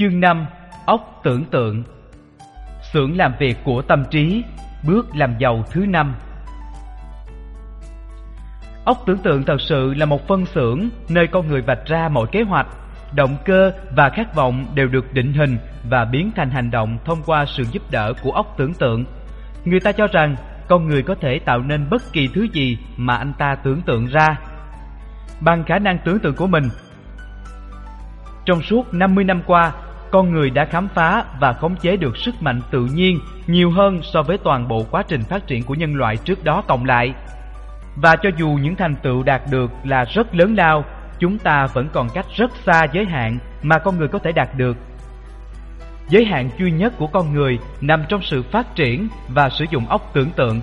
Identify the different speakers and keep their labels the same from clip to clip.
Speaker 1: Chương 5 Ốc tưởng tượng Xưởng làm việc của tâm trí Bước làm giàu thứ năm Ốc tưởng tượng thật sự là một phân xưởng nơi con người vạch ra mọi kế hoạch, động cơ và khát vọng đều được định hình và biến thành hành động thông qua sự giúp đỡ của ốc tưởng tượng. Người ta cho rằng con người có thể tạo nên bất kỳ thứ gì mà anh ta tưởng tượng ra. Bằng khả năng tưởng tượng của mình, trong suốt 50 năm qua, con người đã khám phá và khống chế được sức mạnh tự nhiên nhiều hơn so với toàn bộ quá trình phát triển của nhân loại trước đó cộng lại. Và cho dù những thành tựu đạt được là rất lớn lao, chúng ta vẫn còn cách rất xa giới hạn mà con người có thể đạt được. Giới hạn duy nhất của con người nằm trong sự phát triển và sử dụng óc tưởng tượng.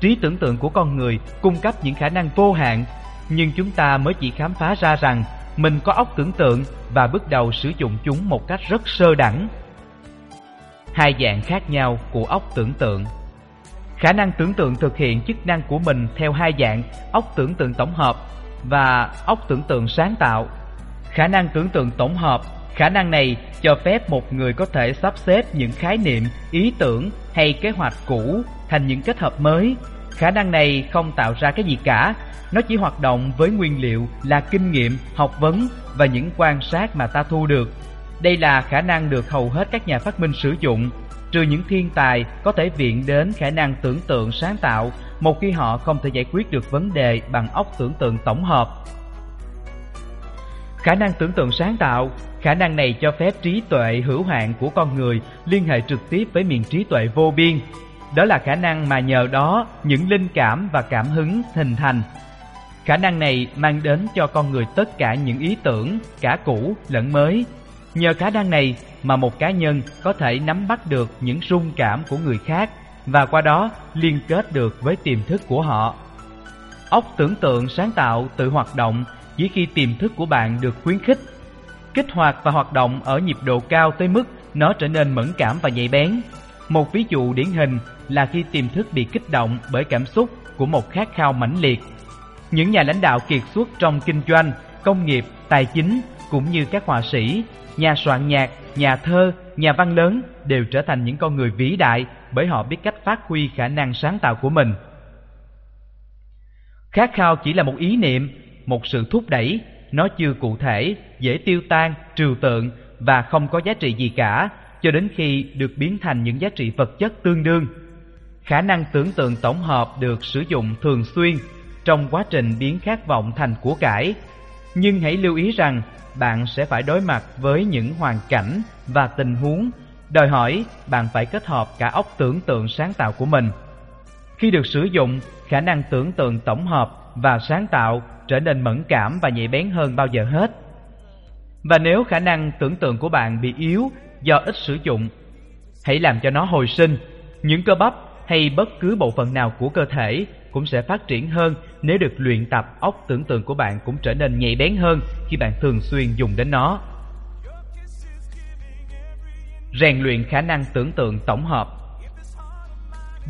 Speaker 1: Trí tưởng tượng của con người cung cấp những khả năng vô hạn, nhưng chúng ta mới chỉ khám phá ra rằng mình có óc tưởng tượng và bước đầu sử dụng chúng một cách rất sơ đẳng. Hai dạng khác nhau của óc tưởng tượng Khả năng tưởng tượng thực hiện chức năng của mình theo hai dạng óc tưởng tượng tổng hợp và óc tưởng tượng sáng tạo. Khả năng tưởng tượng tổng hợp, khả năng này cho phép một người có thể sắp xếp những khái niệm, ý tưởng hay kế hoạch cũ thành những kết hợp mới. Khả năng này không tạo ra cái gì cả, nó chỉ hoạt động với nguyên liệu là kinh nghiệm, học vấn và những quan sát mà ta thu được. Đây là khả năng được hầu hết các nhà phát minh sử dụng trừ những thiên tài có thể viện đến khả năng tưởng tượng sáng tạo một khi họ không thể giải quyết được vấn đề bằng óc tưởng tượng tổng hợp. Khả năng tưởng tượng sáng tạo, khả năng này cho phép trí tuệ hữu hạn của con người liên hệ trực tiếp với miền trí tuệ vô biên. Đó là khả năng mà nhờ đó những linh cảm và cảm hứng hình thành. Khả năng này mang đến cho con người tất cả những ý tưởng, cả cũ lẫn mới, Nhờ khả năng này mà một cá nhân có thể nắm bắt được những rung cảm của người khác và qua đó liên kết được với tiềm thức của họ. Óc tưởng tượng sáng tạo tự hoạt động chỉ khi tiềm thức của bạn được khuyến khích. Kích hoạt và hoạt động ở nhịp độ cao tới mức nó trở nên mẫn cảm và nhạy bén. Một ví dụ điển hình là khi tiềm thức bị kích động bởi cảm xúc của một khát khao mãnh liệt. Những nhà lãnh đạo kiệt xuất trong kinh doanh, công nghiệp, tài chính cũng như các họa sĩ nhà soạn nhạc, nhà thơ, nhà văn lớn đều trở thành những con người vĩ đại bởi họ biết cách phát huy khả năng sáng tạo của mình. Khát khao chỉ là một ý niệm, một sự thúc đẩy, nó chưa cụ thể, dễ tiêu tan, trừu tượng và không có giá trị gì cả cho đến khi được biến thành những giá trị vật chất tương đương. Khả năng tưởng tượng tổng hợp được sử dụng thường xuyên trong quá trình biến khát vọng thành của cải. Nhưng hãy lưu ý rằng bạn sẽ phải đối mặt với những hoàn cảnh và tình huống đòi hỏi bạn phải kết hợp cả óc tưởng tượng sáng tạo của mình. Khi được sử dụng, khả năng tưởng tượng tổng hợp và sáng tạo trở nên mẫn cảm và nhạy bén hơn bao giờ hết. Và nếu khả năng tưởng tượng của bạn bị yếu do ít sử dụng, hãy làm cho nó hồi sinh. Những cơ bắp hay bất cứ bộ phận nào của cơ thể cũng sẽ phát triển hơn nếu được luyện tập óc tưởng tượng của bạn cũng trở nên nhạy bén hơn khi bạn thường xuyên dùng đến nó. Rèn luyện khả năng tưởng tượng tổng hợp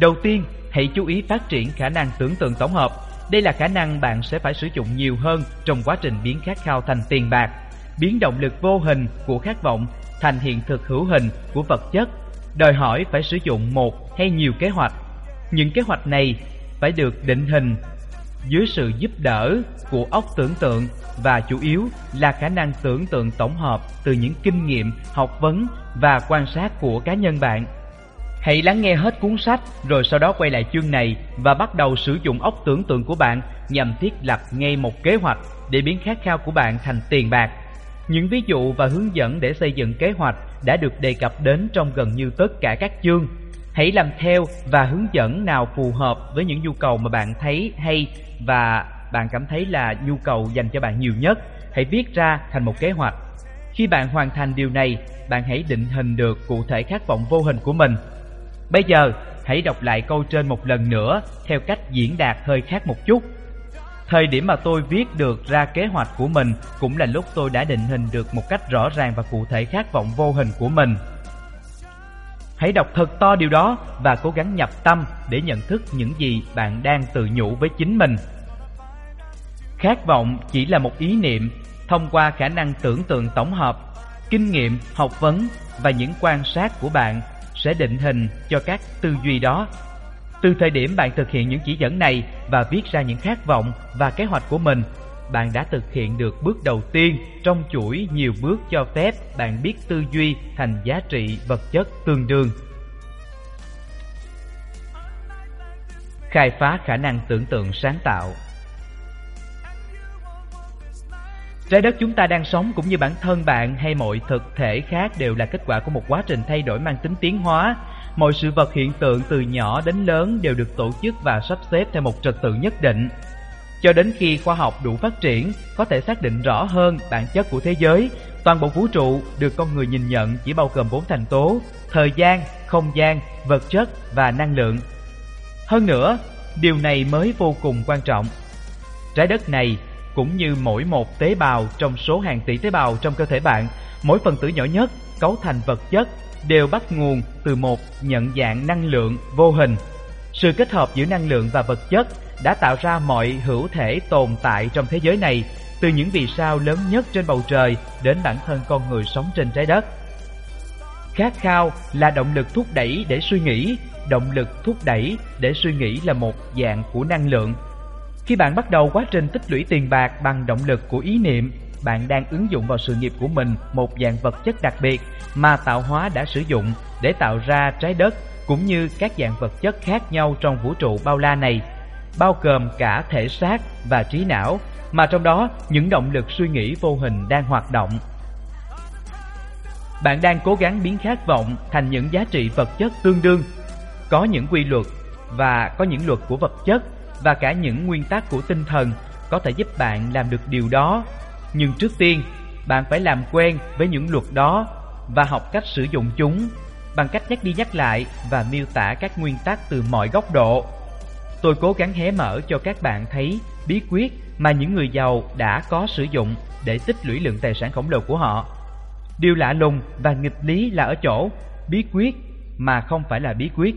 Speaker 1: Đầu tiên, hãy chú ý phát triển khả năng tưởng tượng tổng hợp. Đây là khả năng bạn sẽ phải sử dụng nhiều hơn trong quá trình biến khát khao thành tiền bạc, biến động lực vô hình của khát vọng thành hiện thực hữu hình của vật chất, đòi hỏi phải sử dụng một hay nhiều kế hoạch. Những kế hoạch này phải được định hình dưới sự giúp đỡ của óc tưởng tượng và chủ yếu là khả năng tưởng tượng tổng hợp từ những kinh nghiệm, học vấn và quan sát của cá nhân bạn. Hãy lắng nghe hết cuốn sách rồi sau đó quay lại chương này và bắt đầu sử dụng óc tưởng tượng của bạn nhằm thiết lập ngay một kế hoạch để biến khát khao của bạn thành tiền bạc. Những ví dụ và hướng dẫn để xây dựng kế hoạch đã được đề cập đến trong gần như tất cả các chương Hãy làm theo và hướng dẫn nào phù hợp với những nhu cầu mà bạn thấy hay và bạn cảm thấy là nhu cầu dành cho bạn nhiều nhất. Hãy viết ra thành một kế hoạch. Khi bạn hoàn thành điều này, bạn hãy định hình được cụ thể khát vọng vô hình của mình. Bây giờ, hãy đọc lại câu trên một lần nữa theo cách diễn đạt hơi khác một chút. Thời điểm mà tôi viết được ra kế hoạch của mình cũng là lúc tôi đã định hình được một cách rõ ràng và cụ thể khát vọng vô hình của mình. Hãy đọc thật to điều đó và cố gắng nhập tâm để nhận thức những gì bạn đang tự nhủ với chính mình. Khát vọng chỉ là một ý niệm thông qua khả năng tưởng tượng tổng hợp. Kinh nghiệm, học vấn và những quan sát của bạn sẽ định hình cho các tư duy đó. Từ thời điểm bạn thực hiện những chỉ dẫn này và viết ra những khát vọng và kế hoạch của mình, bạn đã thực hiện được bước đầu tiên trong chuỗi nhiều bước cho phép bạn biết tư duy thành giá trị vật chất tương đương. Khai phá khả năng tưởng tượng sáng tạo Trái đất chúng ta đang sống cũng như bản thân bạn hay mọi thực thể khác đều là kết quả của một quá trình thay đổi mang tính tiến hóa. Mọi sự vật hiện tượng từ nhỏ đến lớn đều được tổ chức và sắp xếp theo một trật tự nhất định. Cho đến khi khoa học đủ phát triển, có thể xác định rõ hơn bản chất của thế giới, toàn bộ vũ trụ được con người nhìn nhận chỉ bao gồm bốn thành tố: thời gian, không gian, vật chất và năng lượng. Hơn nữa, điều này mới vô cùng quan trọng. Trái đất này cũng như mỗi một tế bào trong số hàng tỷ tế bào trong cơ thể bạn, mỗi phần tử nhỏ nhất cấu thành vật chất đều bắt nguồn từ một nhận dạng năng lượng vô hình. Sự kết hợp giữa năng lượng và vật chất đã tạo ra mọi hữu thể tồn tại trong thế giới này, từ những vì sao lớn nhất trên bầu trời đến bản thân con người sống trên trái đất. Khát khao là động lực thúc đẩy để suy nghĩ, động lực thúc đẩy để suy nghĩ là một dạng của năng lượng khi bạn bắt đầu quá trình tích lũy tiền bạc bằng động lực của ý niệm, bạn đang ứng dụng vào sự nghiệp của mình một dạng vật chất đặc biệt mà tạo hóa đã sử dụng để tạo ra trái đất cũng như các dạng vật chất khác nhau trong vũ trụ bao la này, bao gồm cả thể xác và trí não, mà trong đó những động lực suy nghĩ vô hình đang hoạt động. Bạn đang cố gắng biến khát vọng thành những giá trị vật chất tương đương, có những quy luật và có những luật của vật chất và cả những nguyên tắc của tinh thần có thể giúp bạn làm được điều đó. Nhưng trước tiên, bạn phải làm quen với những luật đó và học cách sử dụng chúng bằng cách nhắc đi nhắc lại và miêu tả các nguyên tắc từ mọi góc độ. Tôi cố gắng hé mở cho các bạn thấy bí quyết mà những người giàu đã có sử dụng để tích lũy lượng tài sản khổng lồ của họ. Điều lạ lùng và nghịch lý là ở chỗ bí quyết mà không phải là bí quyết.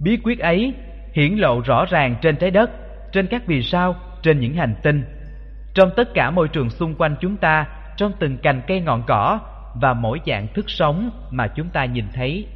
Speaker 1: Bí quyết ấy hiển lộ rõ ràng trên trái đất, trên các vì sao, trên những hành tinh. Trong tất cả môi trường xung quanh chúng ta, trong từng cành cây ngọn cỏ và mỗi dạng thức sống mà chúng ta nhìn thấy.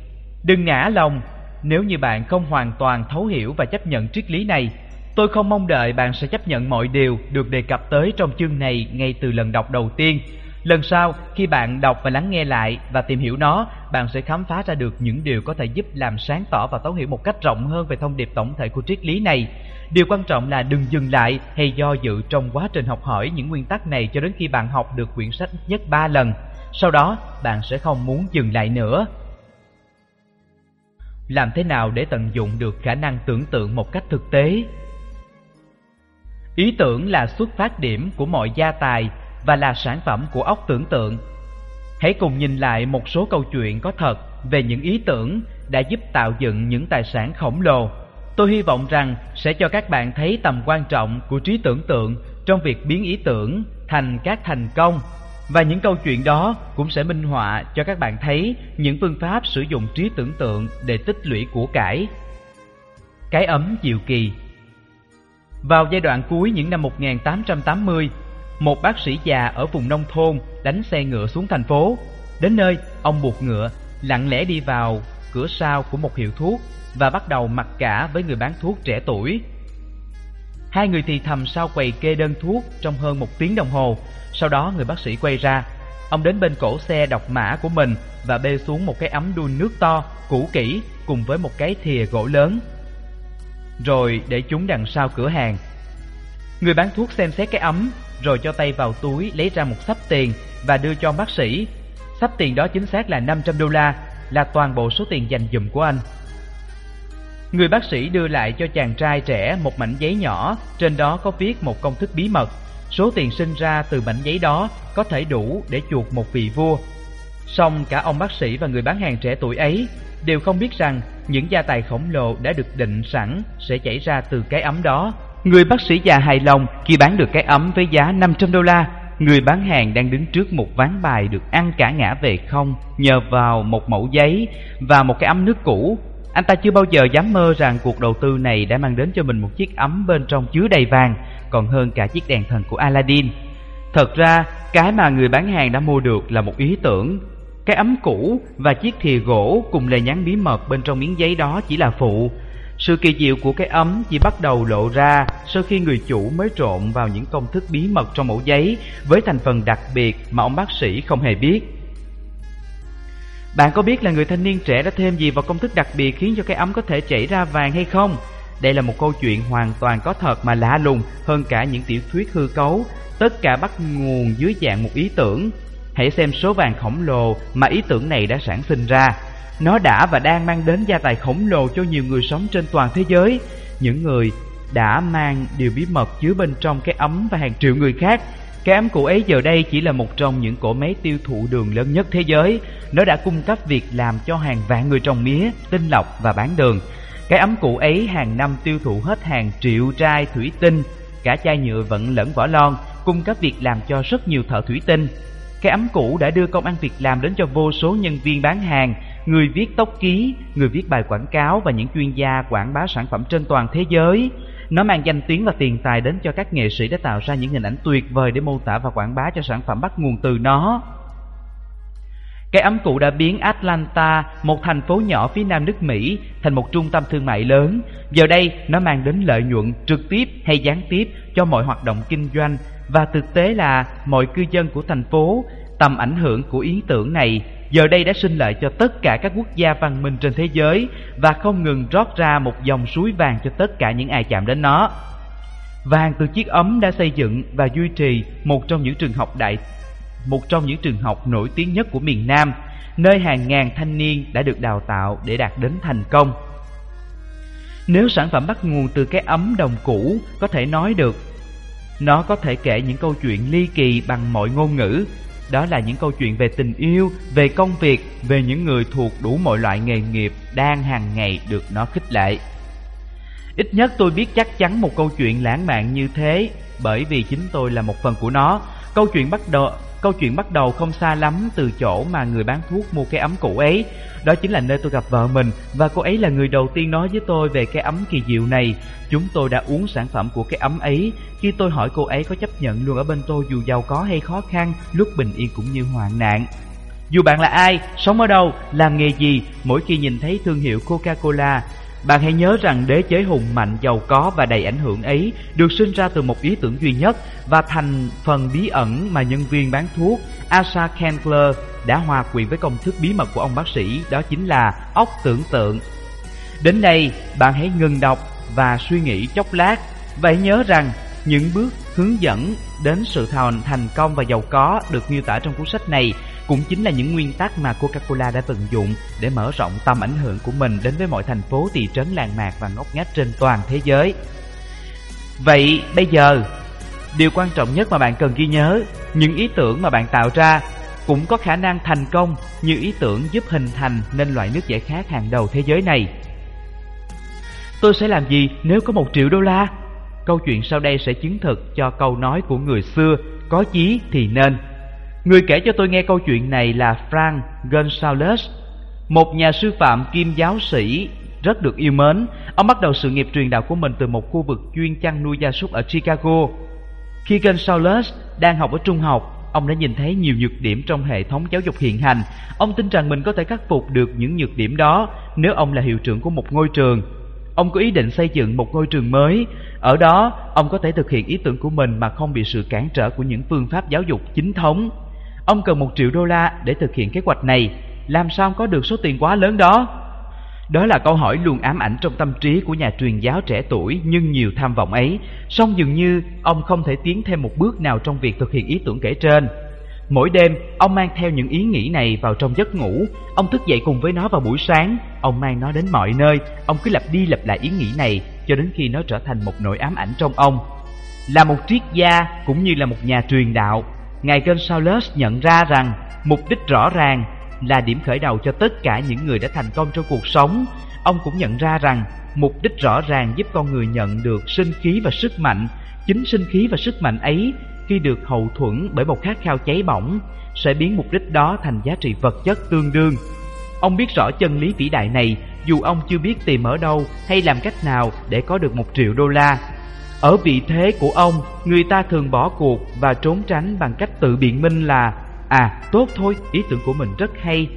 Speaker 1: Đừng ngã lòng, nếu như bạn không hoàn toàn thấu hiểu và chấp nhận triết lý này, tôi không mong đợi bạn sẽ chấp nhận mọi điều được đề cập tới trong chương này ngay từ lần đọc đầu tiên Lần sau, khi bạn đọc và lắng nghe lại và tìm hiểu nó, bạn sẽ khám phá ra được những điều có thể giúp làm sáng tỏ và thấu hiểu một cách rộng hơn về thông điệp tổng thể của triết lý này. Điều quan trọng là đừng dừng lại hay do dự trong quá trình học hỏi những nguyên tắc này cho đến khi bạn học được quyển sách nhất 3 lần. Sau đó, bạn sẽ không muốn dừng lại nữa. Làm thế nào để tận dụng được khả năng tưởng tượng một cách thực tế? Ý tưởng là xuất phát điểm của mọi gia tài và là sản phẩm của óc tưởng tượng. Hãy cùng nhìn lại một số câu chuyện có thật về những ý tưởng đã giúp tạo dựng những tài sản khổng lồ. Tôi hy vọng rằng sẽ cho các bạn thấy tầm quan trọng của trí tưởng tượng trong việc biến ý tưởng thành các thành công và những câu chuyện đó cũng sẽ minh họa cho các bạn thấy những phương pháp sử dụng trí tưởng tượng để tích lũy của cải. Cái ấm diệu kỳ Vào giai đoạn cuối những năm 1880, một bác sĩ già ở vùng nông thôn đánh xe ngựa xuống thành phố. Đến nơi, ông buộc ngựa, lặng lẽ đi vào cửa sau của một hiệu thuốc và bắt đầu mặc cả với người bán thuốc trẻ tuổi. Hai người thì thầm sau quầy kê đơn thuốc trong hơn một tiếng đồng hồ. Sau đó người bác sĩ quay ra. Ông đến bên cổ xe đọc mã của mình và bê xuống một cái ấm đun nước to, cũ kỹ cùng với một cái thìa gỗ lớn. Rồi để chúng đằng sau cửa hàng. Người bán thuốc xem xét cái ấm rồi cho tay vào túi lấy ra một sắp tiền và đưa cho bác sĩ. Sắp tiền đó chính xác là 500 đô la, là toàn bộ số tiền dành dụm của anh. Người bác sĩ đưa lại cho chàng trai trẻ một mảnh giấy nhỏ, trên đó có viết một công thức bí mật. Số tiền sinh ra từ mảnh giấy đó có thể đủ để chuộc một vị vua. Song cả ông bác sĩ và người bán hàng trẻ tuổi ấy đều không biết rằng những gia tài khổng lồ đã được định sẵn sẽ chảy ra từ cái ấm đó. Người bác sĩ già hài lòng khi bán được cái ấm với giá 500 đô la. Người bán hàng đang đứng trước một ván bài được ăn cả ngã về không nhờ vào một mẫu giấy và một cái ấm nước cũ. Anh ta chưa bao giờ dám mơ rằng cuộc đầu tư này đã mang đến cho mình một chiếc ấm bên trong chứa đầy vàng, còn hơn cả chiếc đèn thần của Aladdin. Thật ra, cái mà người bán hàng đã mua được là một ý tưởng. Cái ấm cũ và chiếc thìa gỗ cùng lời nhắn bí mật bên trong miếng giấy đó chỉ là phụ. Sự kỳ diệu của cái ấm chỉ bắt đầu lộ ra sau khi người chủ mới trộn vào những công thức bí mật trong mẫu giấy với thành phần đặc biệt mà ông bác sĩ không hề biết. Bạn có biết là người thanh niên trẻ đã thêm gì vào công thức đặc biệt khiến cho cái ấm có thể chảy ra vàng hay không? Đây là một câu chuyện hoàn toàn có thật mà lạ lùng hơn cả những tiểu thuyết hư cấu, tất cả bắt nguồn dưới dạng một ý tưởng. Hãy xem số vàng khổng lồ mà ý tưởng này đã sản sinh ra. Nó đã và đang mang đến gia tài khổng lồ cho nhiều người sống trên toàn thế giới. Những người đã mang điều bí mật chứa bên trong cái ấm và hàng triệu người khác. Cái ấm cũ ấy giờ đây chỉ là một trong những cỗ máy tiêu thụ đường lớn nhất thế giới. Nó đã cung cấp việc làm cho hàng vạn người trồng mía, tinh lọc và bán đường. Cái ấm cũ ấy hàng năm tiêu thụ hết hàng triệu chai thủy tinh, cả chai nhựa vẫn lẫn vỏ lon, cung cấp việc làm cho rất nhiều thợ thủy tinh. Cái ấm cũ đã đưa công ăn việc làm đến cho vô số nhân viên bán hàng, người viết tốc ký, người viết bài quảng cáo và những chuyên gia quảng bá sản phẩm trên toàn thế giới. Nó mang danh tiếng và tiền tài đến cho các nghệ sĩ đã tạo ra những hình ảnh tuyệt vời để mô tả và quảng bá cho sản phẩm bắt nguồn từ nó. Cái ấm cụ đã biến Atlanta, một thành phố nhỏ phía nam nước Mỹ, thành một trung tâm thương mại lớn. Giờ đây, nó mang đến lợi nhuận trực tiếp hay gián tiếp cho mọi hoạt động kinh doanh và thực tế là mọi cư dân của thành phố. Tầm ảnh hưởng của ý tưởng này giờ đây đã sinh lợi cho tất cả các quốc gia văn minh trên thế giới và không ngừng rót ra một dòng suối vàng cho tất cả những ai chạm đến nó. Vàng từ chiếc ấm đã xây dựng và duy trì một trong những trường học đại một trong những trường học nổi tiếng nhất của miền Nam, nơi hàng ngàn thanh niên đã được đào tạo để đạt đến thành công. Nếu sản phẩm bắt nguồn từ cái ấm đồng cũ, có thể nói được. Nó có thể kể những câu chuyện ly kỳ bằng mọi ngôn ngữ. Đó là những câu chuyện về tình yêu, về công việc, về những người thuộc đủ mọi loại nghề nghiệp đang hàng ngày được nó khích lệ. Ít nhất tôi biết chắc chắn một câu chuyện lãng mạn như thế bởi vì chính tôi là một phần của nó. Câu chuyện bắt đầu Câu chuyện bắt đầu không xa lắm từ chỗ mà người bán thuốc mua cái ấm cũ ấy. Đó chính là nơi tôi gặp vợ mình và cô ấy là người đầu tiên nói với tôi về cái ấm kỳ diệu này. Chúng tôi đã uống sản phẩm của cái ấm ấy. Khi tôi hỏi cô ấy có chấp nhận luôn ở bên tôi dù giàu có hay khó khăn, lúc bình yên cũng như hoạn nạn. Dù bạn là ai, sống ở đâu, làm nghề gì, mỗi khi nhìn thấy thương hiệu Coca-Cola, bạn hãy nhớ rằng đế chế hùng mạnh, giàu có và đầy ảnh hưởng ấy được sinh ra từ một ý tưởng duy nhất và thành phần bí ẩn mà nhân viên bán thuốc Asa Kendler đã hòa quyện với công thức bí mật của ông bác sĩ, đó chính là óc tưởng tượng. Đến đây, bạn hãy ngừng đọc và suy nghĩ chốc lát. Vậy nhớ rằng, những bước hướng dẫn đến sự thành thành công và giàu có được miêu tả trong cuốn sách này cũng chính là những nguyên tắc mà Coca-Cola đã tận dụng để mở rộng tầm ảnh hưởng của mình đến với mọi thành phố, thị trấn, làng mạc và ngóc ngách trên toàn thế giới. Vậy bây giờ, điều quan trọng nhất mà bạn cần ghi nhớ, những ý tưởng mà bạn tạo ra cũng có khả năng thành công như ý tưởng giúp hình thành nên loại nước giải khát hàng đầu thế giới này. Tôi sẽ làm gì nếu có một triệu đô la? Câu chuyện sau đây sẽ chứng thực cho câu nói của người xưa, có chí thì nên. Người kể cho tôi nghe câu chuyện này là Frank Gonzalez, một nhà sư phạm kim giáo sĩ rất được yêu mến. Ông bắt đầu sự nghiệp truyền đạo của mình từ một khu vực chuyên chăn nuôi gia súc ở Chicago. Khi Gonzalez đang học ở trung học, ông đã nhìn thấy nhiều nhược điểm trong hệ thống giáo dục hiện hành. Ông tin rằng mình có thể khắc phục được những nhược điểm đó nếu ông là hiệu trưởng của một ngôi trường. Ông có ý định xây dựng một ngôi trường mới. Ở đó, ông có thể thực hiện ý tưởng của mình mà không bị sự cản trở của những phương pháp giáo dục chính thống. Ông cần một triệu đô la để thực hiện kế hoạch này. Làm sao có được số tiền quá lớn đó? Đó là câu hỏi luôn ám ảnh trong tâm trí của nhà truyền giáo trẻ tuổi nhưng nhiều tham vọng ấy. Song dường như ông không thể tiến thêm một bước nào trong việc thực hiện ý tưởng kể trên. Mỗi đêm, ông mang theo những ý nghĩ này vào trong giấc ngủ. Ông thức dậy cùng với nó vào buổi sáng. Ông mang nó đến mọi nơi. Ông cứ lặp đi lặp lại ý nghĩ này cho đến khi nó trở thành một nỗi ám ảnh trong ông. Là một triết gia cũng như là một nhà truyền đạo, Ngài Gonzales nhận ra rằng mục đích rõ ràng là điểm khởi đầu cho tất cả những người đã thành công trong cuộc sống. Ông cũng nhận ra rằng mục đích rõ ràng giúp con người nhận được sinh khí và sức mạnh. Chính sinh khí và sức mạnh ấy, khi được hậu thuẫn bởi một khát khao cháy bỏng, sẽ biến mục đích đó thành giá trị vật chất tương đương. Ông biết rõ chân lý vĩ đại này, dù ông chưa biết tìm ở đâu hay làm cách nào để có được một triệu đô la. Ở vị thế của ông, người ta thường bỏ cuộc và trốn tránh bằng cách tự biện minh là À, tốt thôi, ý tưởng của mình rất hay.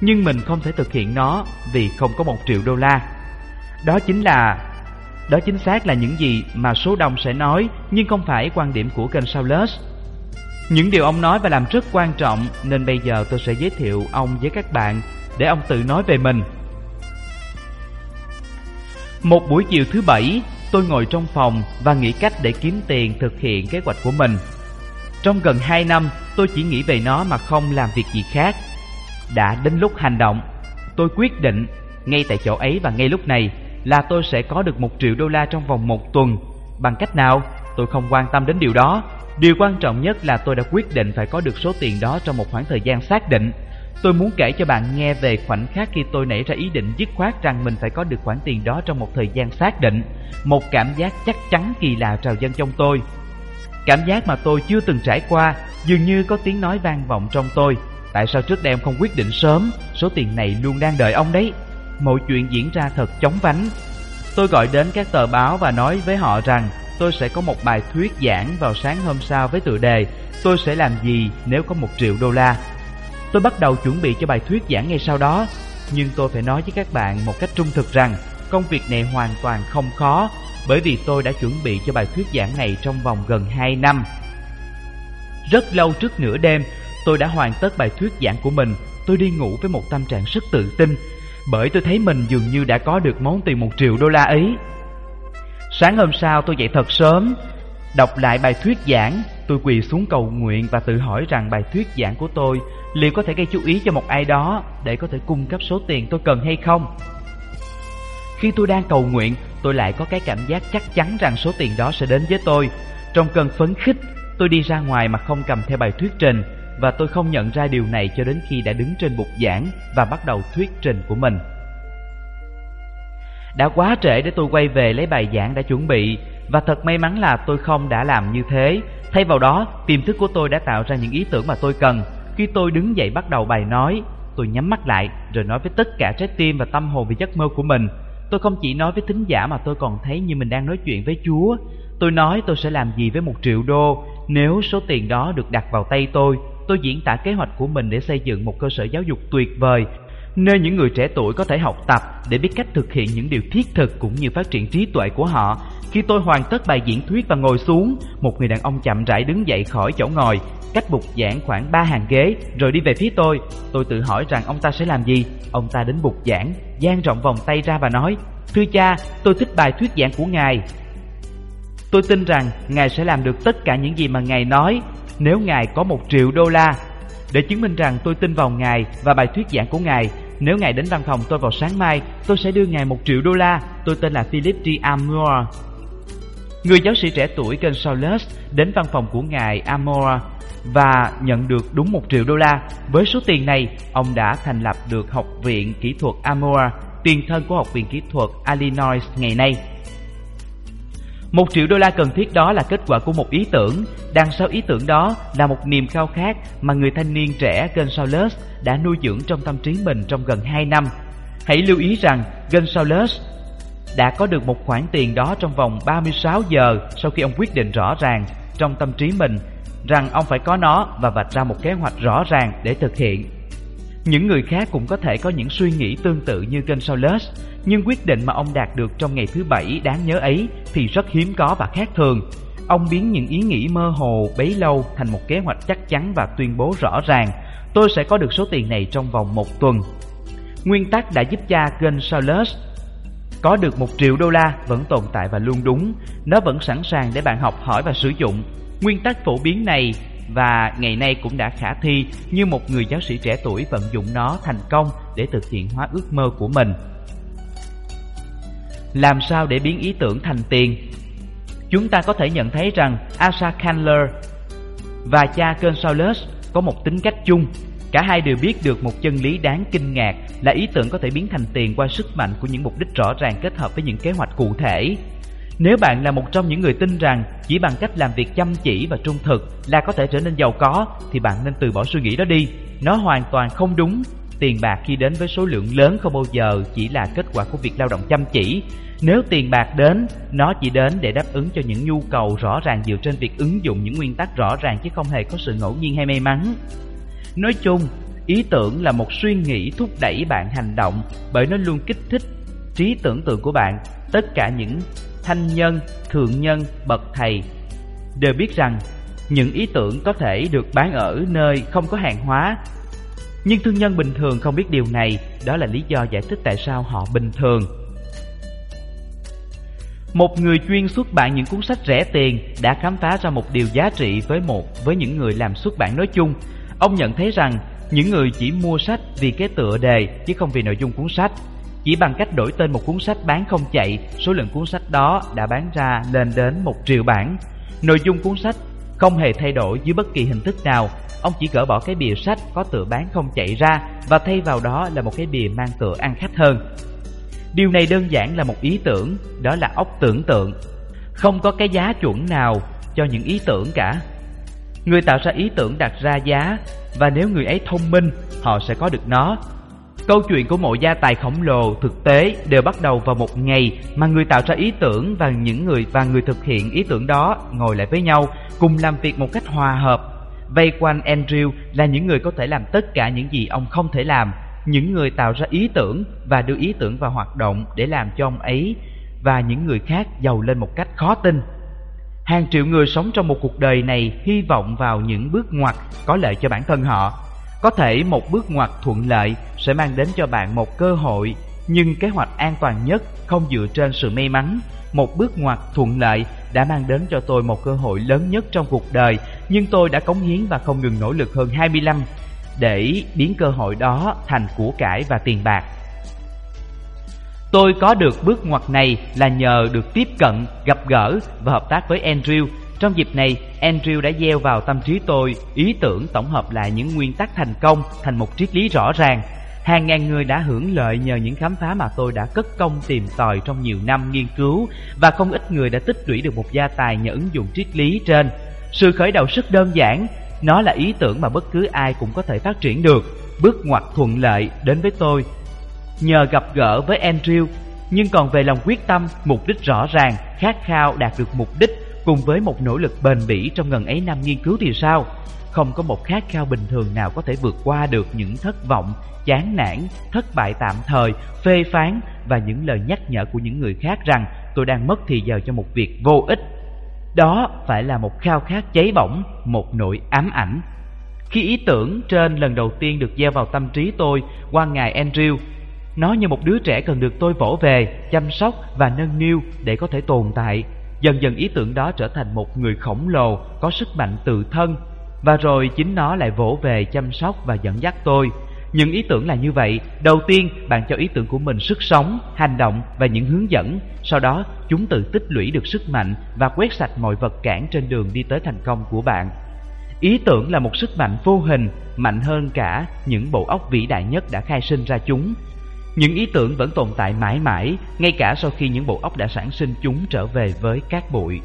Speaker 1: Nhưng mình không thể thực hiện nó vì không có một triệu đô la. Đó chính là đó chính xác là những gì mà số đông sẽ nói nhưng không phải quan điểm của kênh Saulus. Những điều ông nói và làm rất quan trọng nên bây giờ tôi sẽ giới thiệu ông với các bạn để ông tự nói về mình. Một buổi chiều thứ bảy, tôi ngồi trong phòng và nghĩ cách để kiếm tiền thực hiện kế hoạch của mình. Trong gần 2 năm, tôi chỉ nghĩ về nó mà không làm việc gì khác. Đã đến lúc hành động, tôi quyết định ngay tại chỗ ấy và ngay lúc này là tôi sẽ có được một triệu đô la trong vòng một tuần. Bằng cách nào? Tôi không quan tâm đến điều đó. Điều quan trọng nhất là tôi đã quyết định phải có được số tiền đó trong một khoảng thời gian xác định. Tôi muốn kể cho bạn nghe về khoảnh khắc khi tôi nảy ra ý định dứt khoát rằng mình phải có được khoản tiền đó trong một thời gian xác định. Một cảm giác chắc chắn kỳ lạ trào dâng trong tôi. Cảm giác mà tôi chưa từng trải qua, dường như có tiếng nói vang vọng trong tôi. Tại sao trước đây ông không quyết định sớm, số tiền này luôn đang đợi ông đấy. Mọi chuyện diễn ra thật chóng vánh. Tôi gọi đến các tờ báo và nói với họ rằng tôi sẽ có một bài thuyết giảng vào sáng hôm sau với tựa đề Tôi sẽ làm gì nếu có một triệu đô la. Tôi bắt đầu chuẩn bị cho bài thuyết giảng ngay sau đó, nhưng tôi phải nói với các bạn một cách trung thực rằng công việc này hoàn toàn không khó bởi vì tôi đã chuẩn bị cho bài thuyết giảng này trong vòng gần 2 năm. Rất lâu trước nửa đêm, tôi đã hoàn tất bài thuyết giảng của mình. Tôi đi ngủ với một tâm trạng rất tự tin, bởi tôi thấy mình dường như đã có được món tiền một triệu đô la ấy. Sáng hôm sau tôi dậy thật sớm, đọc lại bài thuyết giảng, tôi quỳ xuống cầu nguyện và tự hỏi rằng bài thuyết giảng của tôi liệu có thể gây chú ý cho một ai đó để có thể cung cấp số tiền tôi cần hay không. Khi tôi đang cầu nguyện, tôi lại có cái cảm giác chắc chắn rằng số tiền đó sẽ đến với tôi. Trong cơn phấn khích, tôi đi ra ngoài mà không cầm theo bài thuyết trình và tôi không nhận ra điều này cho đến khi đã đứng trên bục giảng và bắt đầu thuyết trình của mình. Đã quá trễ để tôi quay về lấy bài giảng đã chuẩn bị và thật may mắn là tôi không đã làm như thế. Thay vào đó, tiềm thức của tôi đã tạo ra những ý tưởng mà tôi cần. Khi tôi đứng dậy bắt đầu bài nói, tôi nhắm mắt lại rồi nói với tất cả trái tim và tâm hồn về giấc mơ của mình. Tôi không chỉ nói với thính giả mà tôi còn thấy như mình đang nói chuyện với Chúa. Tôi nói tôi sẽ làm gì với một triệu đô nếu số tiền đó được đặt vào tay tôi. Tôi diễn tả kế hoạch của mình để xây dựng một cơ sở giáo dục tuyệt vời nơi những người trẻ tuổi có thể học tập để biết cách thực hiện những điều thiết thực cũng như phát triển trí tuệ của họ. Khi tôi hoàn tất bài diễn thuyết và ngồi xuống, một người đàn ông chậm rãi đứng dậy khỏi chỗ ngồi, cách bục giảng khoảng ba hàng ghế rồi đi về phía tôi. Tôi tự hỏi rằng ông ta sẽ làm gì? Ông ta đến bục giảng, dang rộng vòng tay ra và nói: "Thưa cha, tôi thích bài thuyết giảng của ngài. Tôi tin rằng ngài sẽ làm được tất cả những gì mà ngài nói nếu ngài có một triệu đô la." Để chứng minh rằng tôi tin vào ngài và bài thuyết giảng của ngài, nếu ngài đến văn phòng tôi vào sáng mai, tôi sẽ đưa ngài một triệu đô la. Tôi tên là Philip D. Amore. Người giáo sĩ trẻ tuổi kênh Saulus đến văn phòng của ngài Amore và nhận được đúng một triệu đô la. Với số tiền này, ông đã thành lập được Học viện Kỹ thuật Amore, tiền thân của Học viện Kỹ thuật Illinois ngày nay. Một triệu đô la cần thiết đó là kết quả của một ý tưởng. Đằng sau ý tưởng đó là một niềm khao khát mà người thanh niên trẻ Gonzalez đã nuôi dưỡng trong tâm trí mình trong gần 2 năm. Hãy lưu ý rằng Gonzalez đã có được một khoản tiền đó trong vòng 36 giờ sau khi ông quyết định rõ ràng trong tâm trí mình rằng ông phải có nó và vạch ra một kế hoạch rõ ràng để thực hiện. Những người khác cũng có thể có những suy nghĩ tương tự như Gonzalez, nhưng quyết định mà ông đạt được trong ngày thứ bảy đáng nhớ ấy thì rất hiếm có và khác thường. Ông biến những ý nghĩ mơ hồ bấy lâu thành một kế hoạch chắc chắn và tuyên bố rõ ràng, tôi sẽ có được số tiền này trong vòng một tuần. Nguyên tắc đã giúp cha Gonzalez có được một triệu đô la vẫn tồn tại và luôn đúng, nó vẫn sẵn sàng để bạn học hỏi và sử dụng. Nguyên tắc phổ biến này và ngày nay cũng đã khả thi như một người giáo sĩ trẻ tuổi vận dụng nó thành công để thực hiện hóa ước mơ của mình. Làm sao để biến ý tưởng thành tiền? Chúng ta có thể nhận thấy rằng Asa Candler và cha Consolus có một tính cách chung. Cả hai đều biết được một chân lý đáng kinh ngạc là ý tưởng có thể biến thành tiền qua sức mạnh của những mục đích rõ ràng kết hợp với những kế hoạch cụ thể. Nếu bạn là một trong những người tin rằng chỉ bằng cách làm việc chăm chỉ và trung thực là có thể trở nên giàu có thì bạn nên từ bỏ suy nghĩ đó đi. Nó hoàn toàn không đúng. Tiền bạc khi đến với số lượng lớn không bao giờ chỉ là kết quả của việc lao động chăm chỉ. Nếu tiền bạc đến, nó chỉ đến để đáp ứng cho những nhu cầu rõ ràng dựa trên việc ứng dụng những nguyên tắc rõ ràng chứ không hề có sự ngẫu nhiên hay may mắn. Nói chung, ý tưởng là một suy nghĩ thúc đẩy bạn hành động bởi nó luôn kích thích trí tưởng tượng của bạn. Tất cả những thanh nhân, thượng nhân, bậc thầy đều biết rằng những ý tưởng có thể được bán ở nơi không có hàng hóa. Nhưng thương nhân bình thường không biết điều này, đó là lý do giải thích tại sao họ bình thường. Một người chuyên xuất bản những cuốn sách rẻ tiền đã khám phá ra một điều giá trị với một với những người làm xuất bản nói chung. Ông nhận thấy rằng những người chỉ mua sách vì cái tựa đề chứ không vì nội dung cuốn sách. Chỉ bằng cách đổi tên một cuốn sách bán không chạy, số lượng cuốn sách đó đã bán ra lên đến một triệu bản. Nội dung cuốn sách không hề thay đổi dưới bất kỳ hình thức nào. Ông chỉ gỡ bỏ cái bìa sách có tựa bán không chạy ra và thay vào đó là một cái bìa mang tựa ăn khách hơn. Điều này đơn giản là một ý tưởng, đó là óc tưởng tượng. Không có cái giá chuẩn nào cho những ý tưởng cả. Người tạo ra ý tưởng đặt ra giá và nếu người ấy thông minh, họ sẽ có được nó. Câu chuyện của mộ gia tài khổng lồ thực tế đều bắt đầu vào một ngày mà người tạo ra ý tưởng và những người và người thực hiện ý tưởng đó ngồi lại với nhau, cùng làm việc một cách hòa hợp. Vây quanh Andrew là những người có thể làm tất cả những gì ông không thể làm, những người tạo ra ý tưởng và đưa ý tưởng vào hoạt động để làm cho ông ấy và những người khác giàu lên một cách khó tin. Hàng triệu người sống trong một cuộc đời này hy vọng vào những bước ngoặt có lợi cho bản thân họ. Có thể một bước ngoặt thuận lợi sẽ mang đến cho bạn một cơ hội, nhưng kế hoạch an toàn nhất không dựa trên sự may mắn. Một bước ngoặt thuận lợi đã mang đến cho tôi một cơ hội lớn nhất trong cuộc đời, nhưng tôi đã cống hiến và không ngừng nỗ lực hơn 20 năm để biến cơ hội đó thành của cải và tiền bạc. Tôi có được bước ngoặt này là nhờ được tiếp cận, gặp gỡ và hợp tác với Andrew. Trong dịp này, Andrew đã gieo vào tâm trí tôi ý tưởng tổng hợp lại những nguyên tắc thành công thành một triết lý rõ ràng. Hàng ngàn người đã hưởng lợi nhờ những khám phá mà tôi đã cất công tìm tòi trong nhiều năm nghiên cứu và không ít người đã tích lũy được một gia tài nhờ ứng dụng triết lý trên. Sự khởi đầu rất đơn giản, nó là ý tưởng mà bất cứ ai cũng có thể phát triển được. Bước ngoặt thuận lợi đến với tôi nhờ gặp gỡ với Andrew, nhưng còn về lòng quyết tâm, mục đích rõ ràng, khát khao đạt được mục đích cùng với một nỗ lực bền bỉ trong gần ấy năm nghiên cứu thì sao? Không có một khát khao bình thường nào có thể vượt qua được những thất vọng, chán nản, thất bại tạm thời, phê phán và những lời nhắc nhở của những người khác rằng tôi đang mất thì giờ cho một việc vô ích. Đó phải là một khao khát cháy bỏng, một nỗi ám ảnh. Khi ý tưởng trên lần đầu tiên được gieo vào tâm trí tôi qua ngài Andrew, nó như một đứa trẻ cần được tôi vỗ về, chăm sóc và nâng niu để có thể tồn tại. Dần dần ý tưởng đó trở thành một người khổng lồ, có sức mạnh tự thân. Và rồi chính nó lại vỗ về, chăm sóc và dẫn dắt tôi. Những ý tưởng là như vậy, đầu tiên bạn cho ý tưởng của mình sức sống, hành động và những hướng dẫn. Sau đó chúng tự tích lũy được sức mạnh và quét sạch mọi vật cản trên đường đi tới thành công của bạn. Ý tưởng là một sức mạnh vô hình, mạnh hơn cả những bộ óc vĩ đại nhất đã khai sinh ra chúng những ý tưởng vẫn tồn tại mãi mãi, ngay cả sau khi những bộ óc đã sản sinh chúng trở về với cát bụi.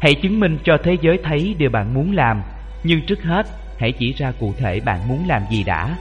Speaker 1: Hãy chứng minh cho thế giới thấy điều bạn muốn làm, nhưng trước hết hãy chỉ ra cụ thể bạn muốn làm gì đã.